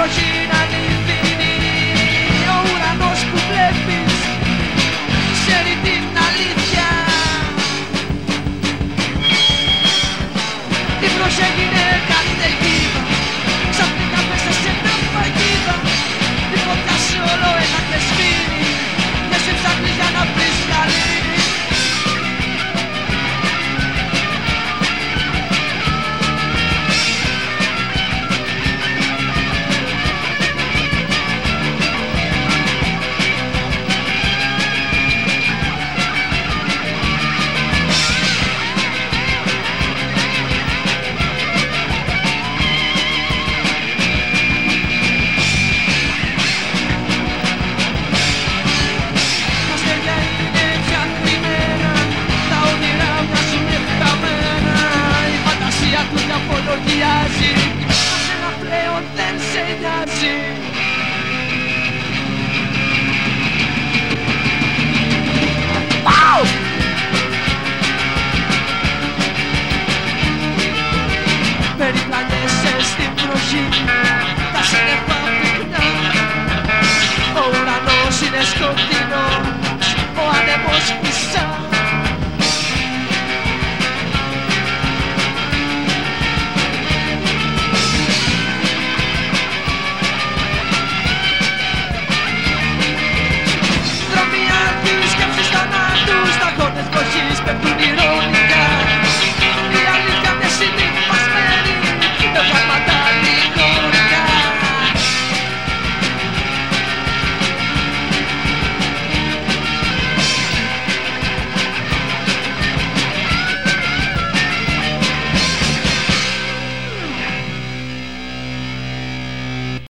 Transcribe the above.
I Cochina linda. λογιάζει Μα πλέον δεν σε νοιάζει Πάω! Στην βροχή